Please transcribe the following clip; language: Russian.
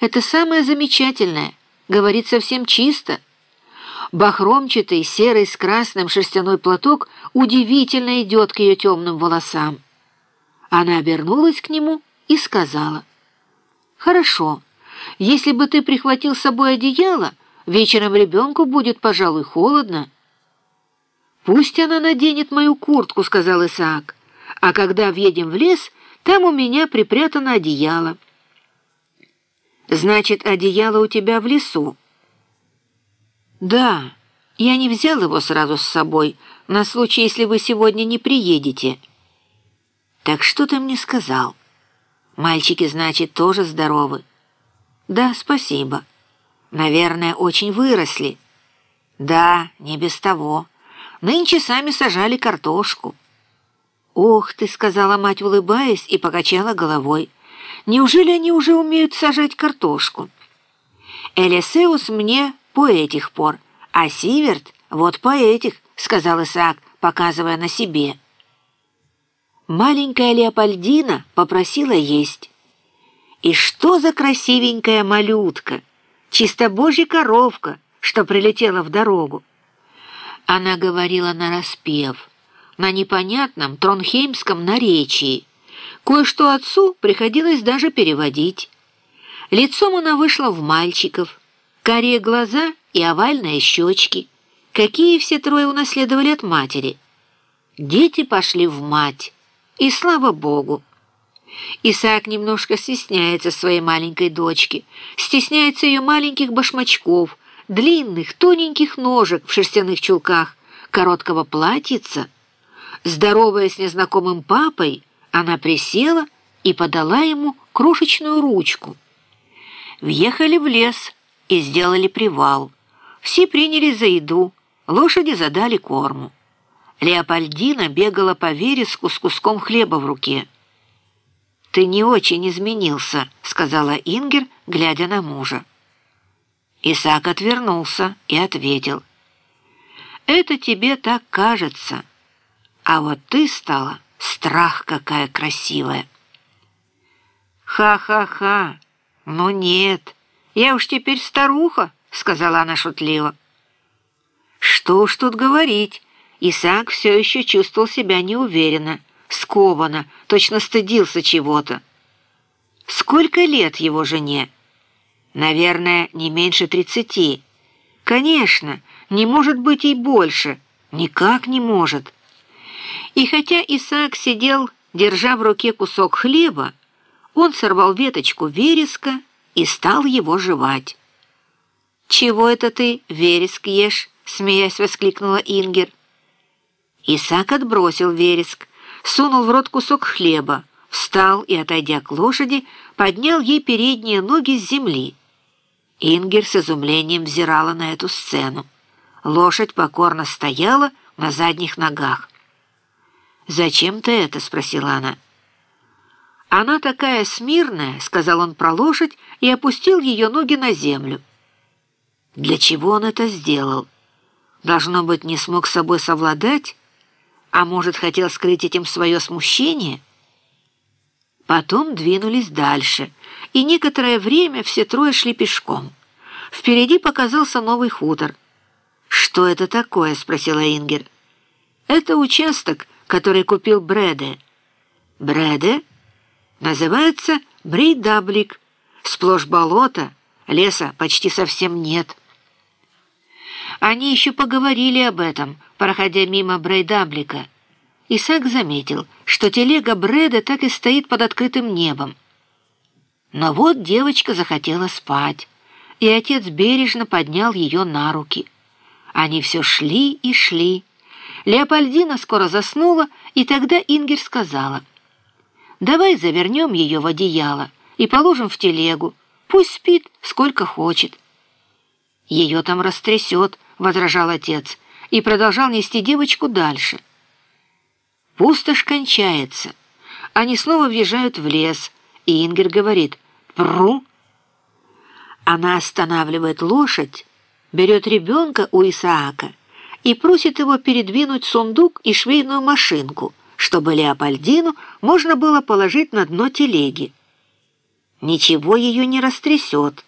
Это самое замечательное, говорит совсем чисто. Бахромчатый, серый с красным шерстяной платок удивительно идет к ее темным волосам. Она обернулась к нему и сказала, «Хорошо, если бы ты прихватил с собой одеяло, вечером ребенку будет, пожалуй, холодно». «Пусть она наденет мою куртку», — сказал Исаак, «а когда въедем в лес, там у меня припрятано одеяло». «Значит, одеяло у тебя в лесу?» «Да, я не взял его сразу с собой, на случай, если вы сегодня не приедете». «Так что ты мне сказал?» «Мальчики, значит, тоже здоровы?» «Да, спасибо. Наверное, очень выросли». «Да, не без того. Нынче сами сажали картошку». «Ох ты», — сказала мать, улыбаясь, и покачала головой. «Неужели они уже умеют сажать картошку?» «Элисеус мне по этих пор, а Сиверт вот по этих», — сказал Исаак, показывая на себе. Маленькая Леопольдина попросила есть. И что за красивенькая малютка, чисто божья коровка, что прилетела в дорогу. Она говорила нараспев, на непонятном тронхеймском наречии. Кое-что отцу приходилось даже переводить. Лицом она вышла в мальчиков, карие глаза и овальные щечки, какие все трое унаследовали от матери. Дети пошли в мать. И слава Богу! Исаак немножко стесняется своей маленькой дочки, стесняется ее маленьких башмачков, длинных, тоненьких ножек в шерстяных чулках, короткого платьица. Здоровая с незнакомым папой, она присела и подала ему крошечную ручку. Въехали в лес и сделали привал. Все приняли за еду, лошади задали корму. Леопольдина бегала по вереску с куском хлеба в руке. «Ты не очень изменился», — сказала Ингер, глядя на мужа. Исаак отвернулся и ответил. «Это тебе так кажется, а вот ты стала страх какая красивая». «Ха-ха-ха! Ну нет, я уж теперь старуха», — сказала она шутливо. «Что уж тут говорить». Исаак все еще чувствовал себя неуверенно, скованно, точно стыдился чего-то. Сколько лет его жене? Наверное, не меньше тридцати. Конечно, не может быть и больше. Никак не может. И хотя Исаак сидел, держа в руке кусок хлеба, он сорвал веточку вереска и стал его жевать. «Чего это ты вереск ешь?» — смеясь воскликнула Ингер. Исаак отбросил вереск, сунул в рот кусок хлеба, встал и, отойдя к лошади, поднял ей передние ноги с земли. Ингер с изумлением взирала на эту сцену. Лошадь покорно стояла на задних ногах. «Зачем ты это?» — спросила она. «Она такая смирная», — сказал он про лошадь и опустил ее ноги на землю. Для чего он это сделал? Должно быть, не смог с собой совладать? А может, хотел скрыть этим свое смущение? Потом двинулись дальше, и некоторое время все трое шли пешком. Впереди показался новый хутор. «Что это такое?» — спросила Ингер. «Это участок, который купил Бреде». «Бреде?» «Называется Брейдаблик. Сплошь болото, леса почти совсем нет». Они еще поговорили об этом, проходя мимо Брейдаблика. Исаак заметил, что телега Брэда так и стоит под открытым небом. Но вот девочка захотела спать, и отец бережно поднял ее на руки. Они все шли и шли. Леопольдина скоро заснула, и тогда Ингер сказала, «Давай завернем ее в одеяло и положим в телегу, пусть спит сколько хочет». Ее там растрясет, — возражал отец, и продолжал нести девочку дальше. Пустошь кончается. Они снова въезжают в лес, и Ингер говорит «Пру!». Она останавливает лошадь, берет ребенка у Исаака и просит его передвинуть сундук и швейную машинку, чтобы Леопольдину можно было положить на дно телеги. ничего ее не растрясет.